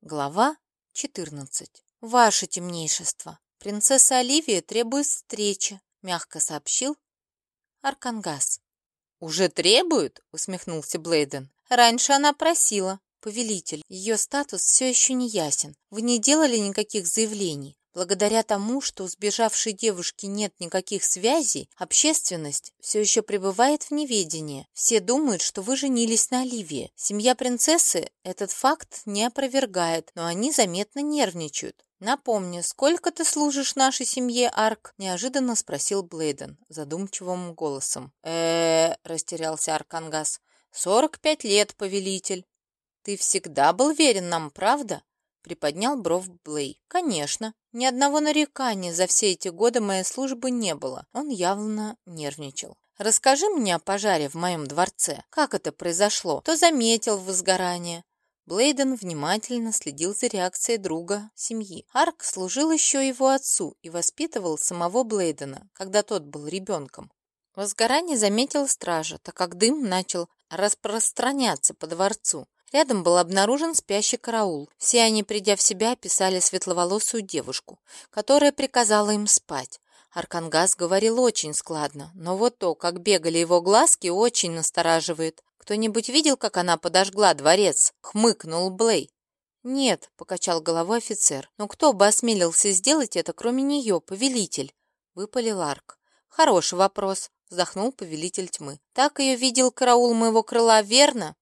Глава 14. «Ваше темнейшество, принцесса Оливия требует встречи», — мягко сообщил Аркангас. «Уже требует?» — усмехнулся Блейден. «Раньше она просила. Повелитель, ее статус все еще не ясен. Вы не делали никаких заявлений. Благодаря тому, что у сбежавшей девушки нет никаких связей, общественность все еще пребывает в неведении. Все думают, что вы женились на Оливии. Семья принцессы этот факт не опровергает, но они заметно нервничают. «Напомни, сколько ты служишь нашей семье, Арк?» – неожиданно спросил Блейден задумчивым голосом. э растерялся Аркангас. «Сорок пять лет, повелитель». «Ты всегда был верен нам, правда?» Приподнял бровь Блей. «Конечно. Ни одного нарекания за все эти годы моей службы не было». Он явно нервничал. «Расскажи мне о пожаре в моем дворце. Как это произошло? Кто заметил возгорание?» Блейден внимательно следил за реакцией друга семьи. Арк служил еще его отцу и воспитывал самого Блейдена, когда тот был ребенком. Возгорание заметил стража, так как дым начал распространяться по дворцу. Рядом был обнаружен спящий караул. Все они, придя в себя, описали светловолосую девушку, которая приказала им спать. Аркангас говорил очень складно, но вот то, как бегали его глазки, очень настораживает. «Кто-нибудь видел, как она подожгла дворец?» — хмыкнул Блей. «Нет», — покачал головой офицер, — «но кто бы осмелился сделать это, кроме нее, повелитель?» — выпалил Арк. «Хороший вопрос», — вздохнул повелитель тьмы. «Так ее видел караул моего крыла, верно?»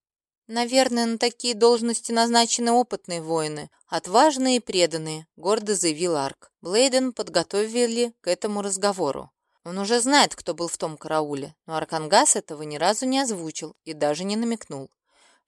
«Наверное, на такие должности назначены опытные воины, отважные и преданные», — гордо заявил Арк. Блейдена подготовили к этому разговору. Он уже знает, кто был в том карауле, но Аркангас этого ни разу не озвучил и даже не намекнул.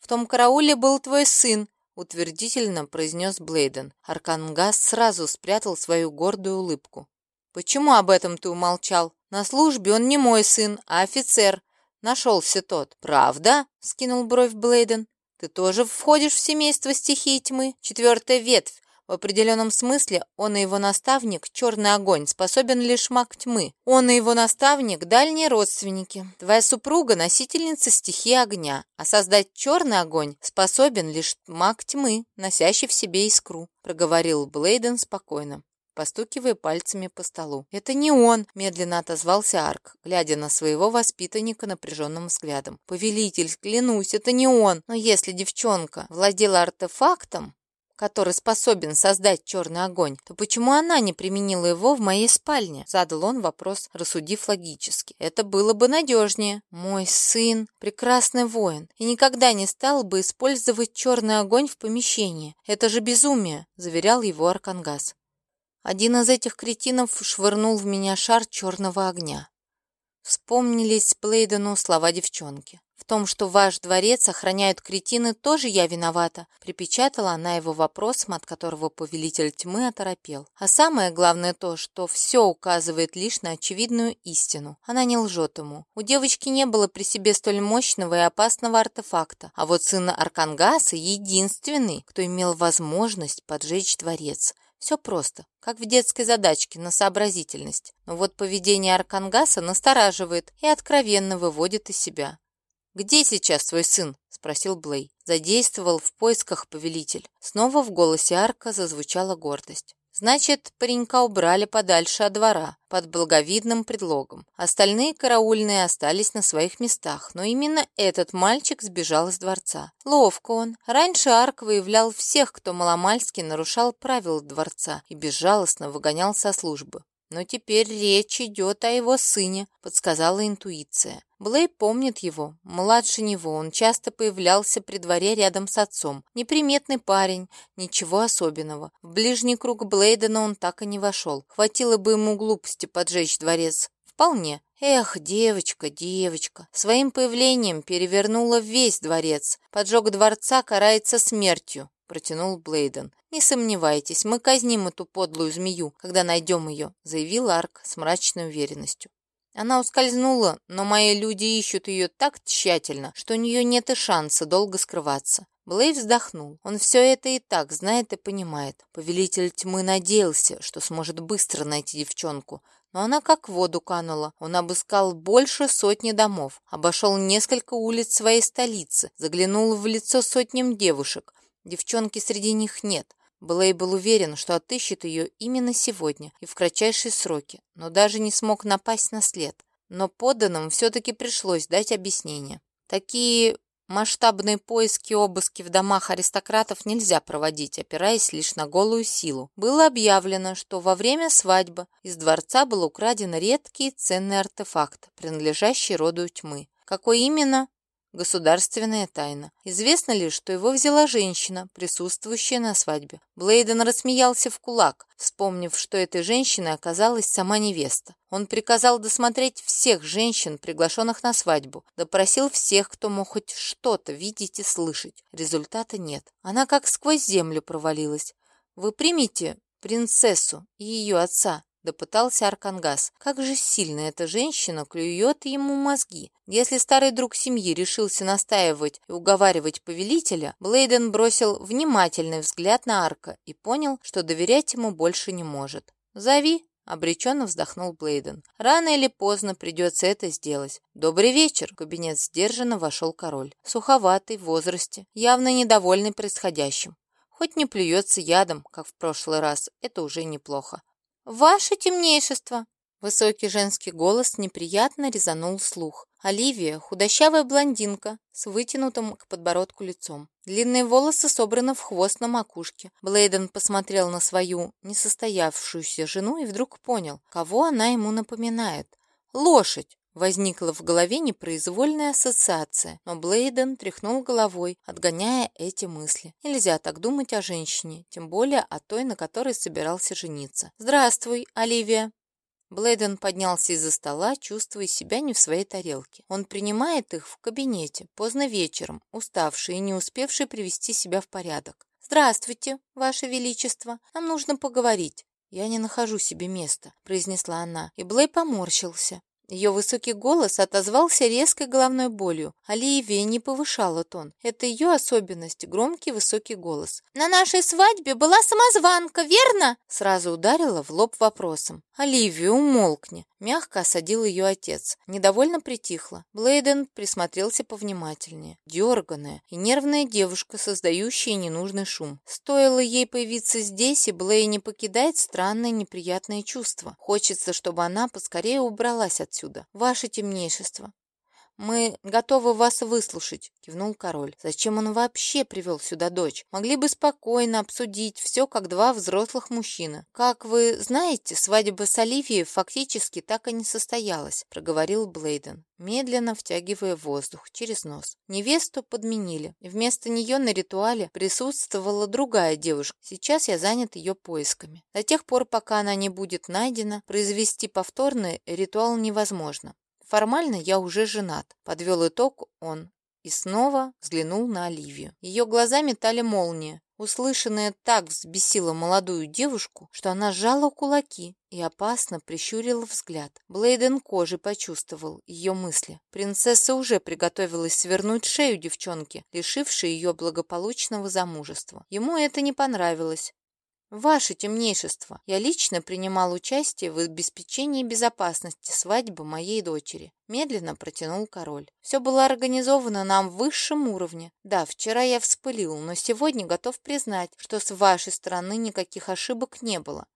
«В том карауле был твой сын», — утвердительно произнес Блейден. Аркангас сразу спрятал свою гордую улыбку. «Почему об этом ты умолчал? На службе он не мой сын, а офицер. Нашелся тот. «Правда?» — скинул бровь Блейден. «Ты тоже входишь в семейство стихии тьмы? Четвертая ветвь. В определенном смысле он и его наставник, черный огонь, способен лишь маг тьмы. Он и его наставник – дальние родственники. Твоя супруга – носительница стихии огня, а создать черный огонь способен лишь маг тьмы, носящий в себе искру», – проговорил Блейден спокойно постукивая пальцами по столу. «Это не он!» – медленно отозвался Арк, глядя на своего воспитанника напряженным взглядом. «Повелитель, клянусь, это не он! Но если девчонка владела артефактом, который способен создать черный огонь, то почему она не применила его в моей спальне?» Задал он вопрос, рассудив логически. «Это было бы надежнее. Мой сын – прекрасный воин и никогда не стал бы использовать черный огонь в помещении. Это же безумие!» – заверял его Аркангас. Один из этих кретинов швырнул в меня шар черного огня. Вспомнились Блейдену слова девчонки. «В том, что ваш дворец охраняют кретины, тоже я виновата», припечатала она его вопросом, от которого повелитель тьмы оторопел. А самое главное то, что все указывает лишь на очевидную истину. Она не лжет ему. У девочки не было при себе столь мощного и опасного артефакта, а вот сын Аркангаса единственный, кто имел возможность поджечь дворец. Все просто, как в детской задачке на сообразительность. Но вот поведение Аркангаса настораживает и откровенно выводит из себя. «Где сейчас твой сын?» — спросил Блей. Задействовал в поисках повелитель. Снова в голосе Арка зазвучала гордость. Значит, паренька убрали подальше от двора, под благовидным предлогом. Остальные караульные остались на своих местах, но именно этот мальчик сбежал из дворца. Ловко он. Раньше Арк выявлял всех, кто маломальски нарушал правила дворца и безжалостно выгонял со службы. Но теперь речь идет о его сыне, подсказала интуиция. Блей помнит его. Младше него он часто появлялся при дворе рядом с отцом. Неприметный парень, ничего особенного. В ближний круг Блейдена он так и не вошел. Хватило бы ему глупости поджечь дворец. Вполне. Эх, девочка, девочка. Своим появлением перевернула весь дворец. Поджог дворца карается смертью протянул Блейден. «Не сомневайтесь, мы казним эту подлую змею, когда найдем ее», заявил Арк с мрачной уверенностью. Она ускользнула, но мои люди ищут ее так тщательно, что у нее нет и шанса долго скрываться. Блей вздохнул. Он все это и так знает и понимает. Повелитель тьмы надеялся, что сможет быстро найти девчонку, но она как в воду канула. Он обыскал больше сотни домов, обошел несколько улиц своей столицы, заглянул в лицо сотням девушек, Девчонки среди них нет. Блей был уверен, что отыщет ее именно сегодня и в кратчайшие сроки, но даже не смог напасть на след. Но подданным все-таки пришлось дать объяснение. Такие Масштабные поиски и обыски в домах аристократов нельзя проводить, опираясь лишь на голую силу. Было объявлено, что во время свадьбы из дворца был украден редкий ценный артефакт, принадлежащий роду тьмы. Какой именно, Государственная тайна. Известно лишь, что его взяла женщина, присутствующая на свадьбе. Блейден рассмеялся в кулак, вспомнив, что этой женщиной оказалась сама невеста. Он приказал досмотреть всех женщин, приглашенных на свадьбу, допросил всех, кто мог хоть что-то видеть и слышать. Результата нет. Она как сквозь землю провалилась. «Вы примите принцессу и ее отца», допытался Аркангас. Как же сильно эта женщина клюет ему мозги. Если старый друг семьи решился настаивать и уговаривать повелителя, Блейден бросил внимательный взгляд на Арка и понял, что доверять ему больше не может. «Зови», — обреченно вздохнул Блейден. «Рано или поздно придется это сделать. Добрый вечер!» В кабинет сдержанно вошел король. Суховатый, в возрасте, явно недовольный происходящим. Хоть не плюется ядом, как в прошлый раз, это уже неплохо. «Ваше темнейшество!» Высокий женский голос неприятно резанул слух. Оливия – худощавая блондинка с вытянутым к подбородку лицом. Длинные волосы собраны в хвост на макушке. Блейден посмотрел на свою несостоявшуюся жену и вдруг понял, кого она ему напоминает. Лошадь! Возникла в голове непроизвольная ассоциация, но Блейден тряхнул головой, отгоняя эти мысли. Нельзя так думать о женщине, тем более о той, на которой собирался жениться. «Здравствуй, Оливия!» Блейден поднялся из-за стола, чувствуя себя не в своей тарелке. Он принимает их в кабинете, поздно вечером, уставший и не успевший привести себя в порядок. «Здравствуйте, Ваше Величество! Нам нужно поговорить». «Я не нахожу себе места», — произнесла она, и Блей поморщился. Ее высокий голос отозвался резкой головной болью. Оливия не повышала тон. Это ее особенность – громкий высокий голос. «На нашей свадьбе была самозванка, верно?» Сразу ударила в лоб вопросом. «Оливия, умолкни!» Мягко осадил ее отец. Недовольно притихла. Блейден присмотрелся повнимательнее. Дерганая и нервная девушка, создающая ненужный шум. Стоило ей появиться здесь, и Блей не покидает странное неприятное чувство. Хочется, чтобы она поскорее убралась отсюда, ваше темнейшество. «Мы готовы вас выслушать», — кивнул король. «Зачем он вообще привел сюда дочь? Могли бы спокойно обсудить все, как два взрослых мужчины. Как вы знаете, свадьба с Оливией фактически так и не состоялась», — проговорил Блейден, медленно втягивая воздух через нос. Невесту подменили. Вместо нее на ритуале присутствовала другая девушка. Сейчас я занят ее поисками. До тех пор, пока она не будет найдена, произвести повторный ритуал невозможно. Формально я уже женат, подвел итог он и снова взглянул на Оливию. Ее глаза метали молнии. Услышанное так взбесило молодую девушку, что она сжала кулаки и опасно прищурила взгляд. Блейден кожи почувствовал ее мысли. Принцесса уже приготовилась свернуть шею девчонки, лишившей ее благополучного замужества. Ему это не понравилось, «Ваше темнейшество, я лично принимал участие в обеспечении безопасности свадьбы моей дочери», медленно протянул король. «Все было организовано на высшем уровне. Да, вчера я вспылил, но сегодня готов признать, что с вашей стороны никаких ошибок не было.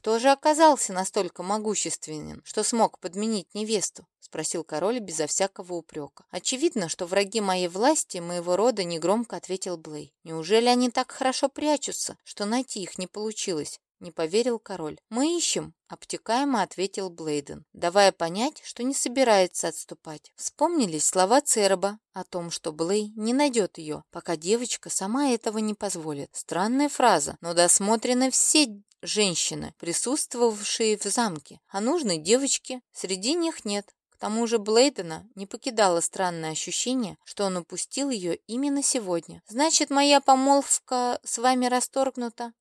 «Кто же оказался настолько могущественен, что смог подменить невесту?» — спросил король безо всякого упрека. «Очевидно, что враги моей власти моего рода негромко ответил Блей. Неужели они так хорошо прячутся, что найти их не получилось?» Не поверил король. «Мы ищем», — обтекаемо ответил Блейден, давая понять, что не собирается отступать. Вспомнились слова Церба о том, что Блей не найдет ее, пока девочка сама этого не позволит. Странная фраза, но досмотрены все женщины, присутствовавшие в замке, а нужной девочки среди них нет. К тому же Блейдена не покидало странное ощущение, что он упустил ее именно сегодня. «Значит, моя помолвка с вами расторгнута?»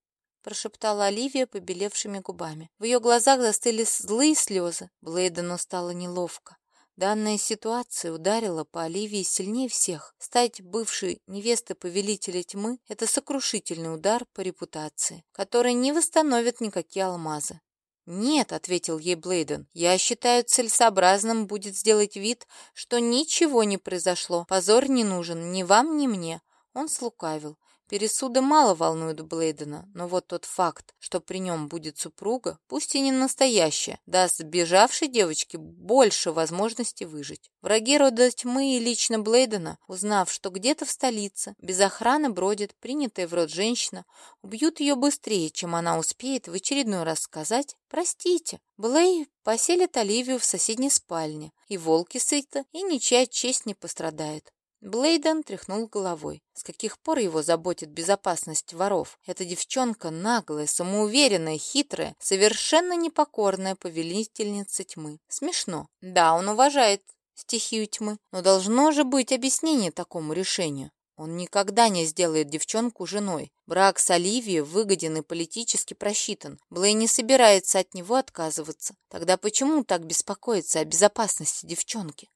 прошептала Оливия побелевшими губами. В ее глазах застыли злые слезы. Блейдену стало неловко. Данная ситуация ударила по Оливии сильнее всех. Стать бывшей невестой повелителя тьмы – это сокрушительный удар по репутации, который не восстановит никакие алмазы. «Нет», — ответил ей Блейден, — «я считаю целесообразным будет сделать вид, что ничего не произошло. Позор не нужен ни вам, ни мне». Он слукавил. Пересуды мало волнуют Блейдена, но вот тот факт, что при нем будет супруга, пусть и не настоящая, даст сбежавшей девочке больше возможностей выжить. Враги рода тьмы и лично Блейдена, узнав, что где-то в столице без охраны бродит принятая в рот женщина, убьют ее быстрее, чем она успеет в очередной раз сказать «Простите». Блей поселит Оливию в соседней спальне, и волки сыты, и ничья честь не пострадает. Блейден тряхнул головой. С каких пор его заботит безопасность воров? Эта девчонка наглая, самоуверенная, хитрая, совершенно непокорная повелительница тьмы. Смешно. Да, он уважает стихию тьмы, но должно же быть объяснение такому решению. Он никогда не сделает девчонку женой. Брак с Оливией выгоден и политически просчитан. Блей не собирается от него отказываться. Тогда почему так беспокоиться о безопасности девчонки?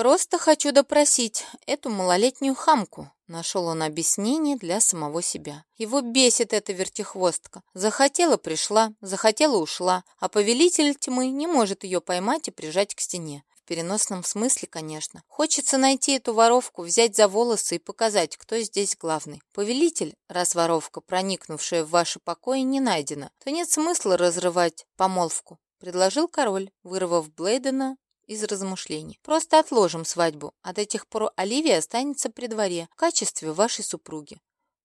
«Просто хочу допросить эту малолетнюю хамку», — нашел он объяснение для самого себя. Его бесит эта вертихвостка. Захотела — пришла, захотела — ушла, а повелитель тьмы не может ее поймать и прижать к стене. В переносном смысле, конечно. Хочется найти эту воровку, взять за волосы и показать, кто здесь главный. Повелитель, раз воровка, проникнувшая в ваши покои, не найдена, то нет смысла разрывать помолвку предложил король, вырвав Блейдена из размышлений. Просто отложим свадьбу, а до тех пор Оливия останется при дворе в качестве вашей супруги.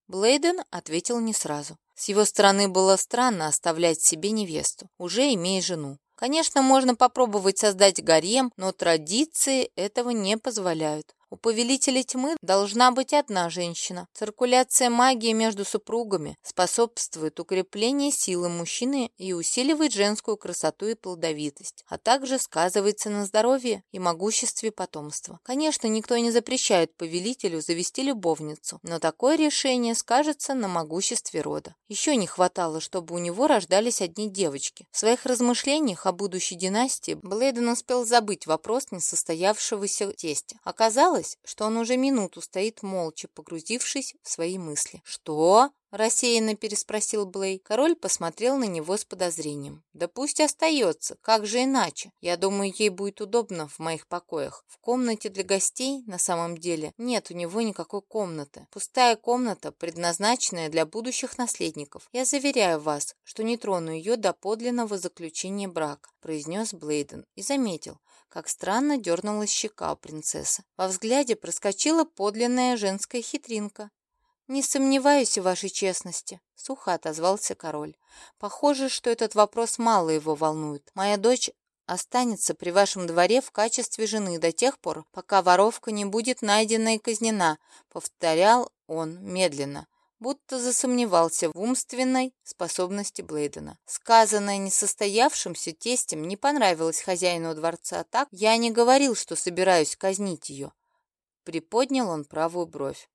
Блейден ответил не сразу. С его стороны было странно оставлять себе невесту, уже имея жену. Конечно, можно попробовать создать гарем, но традиции этого не позволяют. У повелителя тьмы должна быть одна женщина. Циркуляция магии между супругами способствует укреплению силы мужчины и усиливает женскую красоту и плодовитость, а также сказывается на здоровье и могуществе потомства. Конечно, никто не запрещает повелителю завести любовницу, но такое решение скажется на могуществе рода. Еще не хватало, чтобы у него рождались одни девочки. В своих размышлениях о будущей династии Блейден успел забыть вопрос несостоявшегося тестя. Оказалось, Оказалось, что он уже минуту стоит молча, погрузившись в свои мысли. «Что?» – рассеянно переспросил Блей. Король посмотрел на него с подозрением. «Да пусть остается. Как же иначе? Я думаю, ей будет удобно в моих покоях. В комнате для гостей, на самом деле, нет у него никакой комнаты. Пустая комната, предназначенная для будущих наследников. Я заверяю вас, что не трону ее до подлинного заключения брака», – произнес Блейден и заметил, как странно дернулась щека у принцессы. Во взгляде проскочила подлинная женская хитринка. «Не сомневаюсь в вашей честности», — сухо отозвался король. «Похоже, что этот вопрос мало его волнует. Моя дочь останется при вашем дворе в качестве жены до тех пор, пока воровка не будет найдена и казнена», — повторял он медленно будто засомневался в умственной способности Блейдена. Сказанное несостоявшимся тестем не понравилось хозяину дворца так, я не говорил, что собираюсь казнить ее. Приподнял он правую бровь.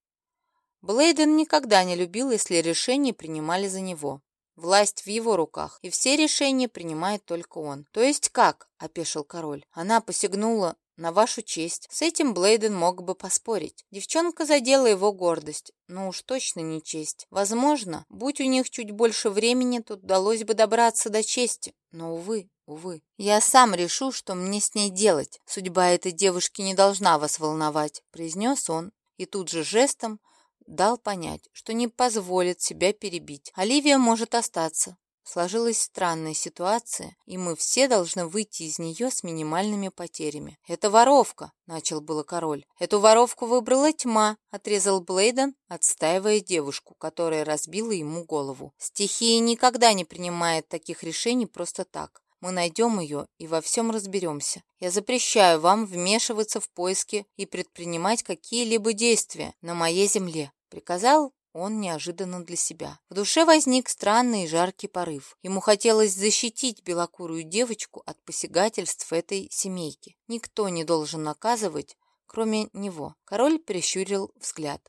Блейден никогда не любил, если решения принимали за него. Власть в его руках, и все решения принимает только он. То есть как? — опешил король. Она посягнула на вашу честь. С этим Блейден мог бы поспорить. Девчонка задела его гордость. но уж точно не честь. Возможно, будь у них чуть больше времени, тут удалось бы добраться до чести. Но, увы, увы. Я сам решу, что мне с ней делать. Судьба этой девушки не должна вас волновать, произнес он. И тут же жестом дал понять, что не позволит себя перебить. Оливия может остаться. Сложилась странная ситуация, и мы все должны выйти из нее с минимальными потерями. «Это воровка», — начал было король. «Эту воровку выбрала тьма», — отрезал Блейден, отстаивая девушку, которая разбила ему голову. «Стихия никогда не принимает таких решений просто так. Мы найдем ее и во всем разберемся. Я запрещаю вам вмешиваться в поиски и предпринимать какие-либо действия на моей земле», — приказал он неожиданно для себя. В душе возник странный и жаркий порыв. Ему хотелось защитить белокурую девочку от посягательств этой семейки. Никто не должен наказывать, кроме него. Король прищурил взгляд.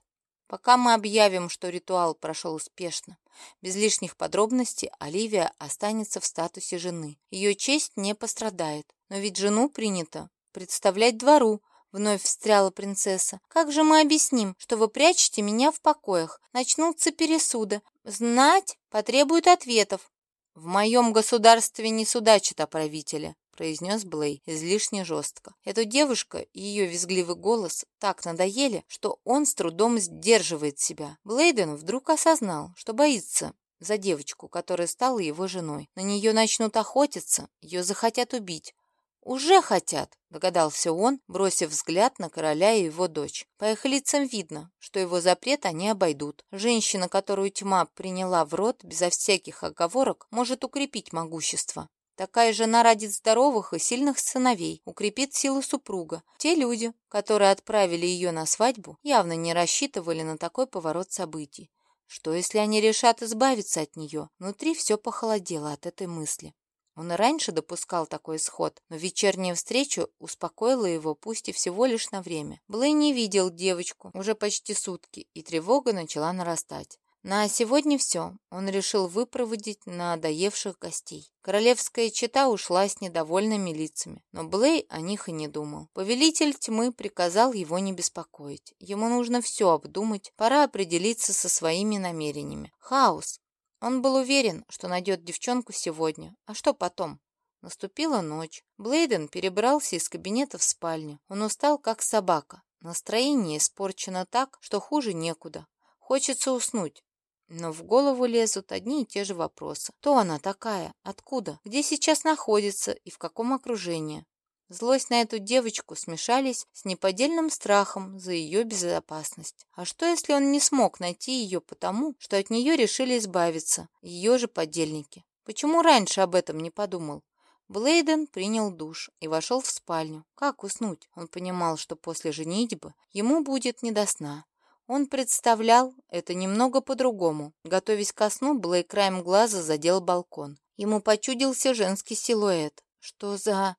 Пока мы объявим, что ритуал прошел успешно, без лишних подробностей Оливия останется в статусе жены. Ее честь не пострадает. Но ведь жену принято представлять двору, Вновь встряла принцесса. «Как же мы объясним, что вы прячете меня в покоях? Начнутся пересуды. Знать потребует ответов. В моем государстве не судачат о правителе. произнес Блей излишне жестко. Эту девушка и ее визгливый голос так надоели, что он с трудом сдерживает себя. Блейден вдруг осознал, что боится за девочку, которая стала его женой. На нее начнут охотиться, ее захотят убить. «Уже хотят», — догадался он, бросив взгляд на короля и его дочь. По их лицам видно, что его запрет они обойдут. Женщина, которую тьма приняла в рот безо всяких оговорок, может укрепить могущество. Такая жена родит здоровых и сильных сыновей, укрепит силу супруга. Те люди, которые отправили ее на свадьбу, явно не рассчитывали на такой поворот событий. Что, если они решат избавиться от нее? Внутри все похолодело от этой мысли. Он и раньше допускал такой исход, но вечерняя встреча успокоила его, пусть и всего лишь на время. Блэй не видел девочку уже почти сутки, и тревога начала нарастать. На сегодня все. Он решил выпроводить надоевших гостей. Королевская чета ушла с недовольными лицами, но Блей о них и не думал. Повелитель тьмы приказал его не беспокоить. Ему нужно все обдумать, пора определиться со своими намерениями. Хаос. Он был уверен, что найдет девчонку сегодня. А что потом? Наступила ночь. Блейден перебрался из кабинета в спальню. Он устал, как собака. Настроение испорчено так, что хуже некуда. Хочется уснуть, но в голову лезут одни и те же вопросы. Кто она такая? Откуда? Где сейчас находится и в каком окружении? Злость на эту девочку смешались с неподдельным страхом за ее безопасность. А что, если он не смог найти ее потому, что от нее решили избавиться, ее же подельники? Почему раньше об этом не подумал? Блейден принял душ и вошел в спальню. Как уснуть? Он понимал, что после женитьбы ему будет не до сна. Он представлял это немного по-другому. Готовясь ко сну, Блей краем глаза задел балкон. Ему почудился женский силуэт. Что за...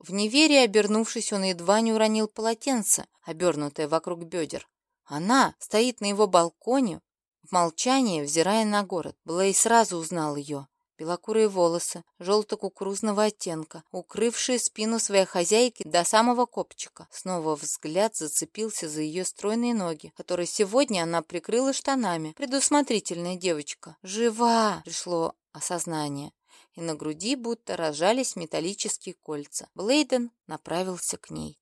В неверии, обернувшись, он едва не уронил полотенце, обернутое вокруг бедер. Она стоит на его балконе, в молчании, взирая на город. Блей сразу узнал ее белокурые волосы, желто-кукурузного оттенка, укрывшие спину своей хозяйки до самого копчика. Снова взгляд зацепился за ее стройные ноги, которые сегодня она прикрыла штанами. Предусмотрительная девочка. «Жива!» — пришло осознание и на груди будто рожались металлические кольца. Блейден направился к ней.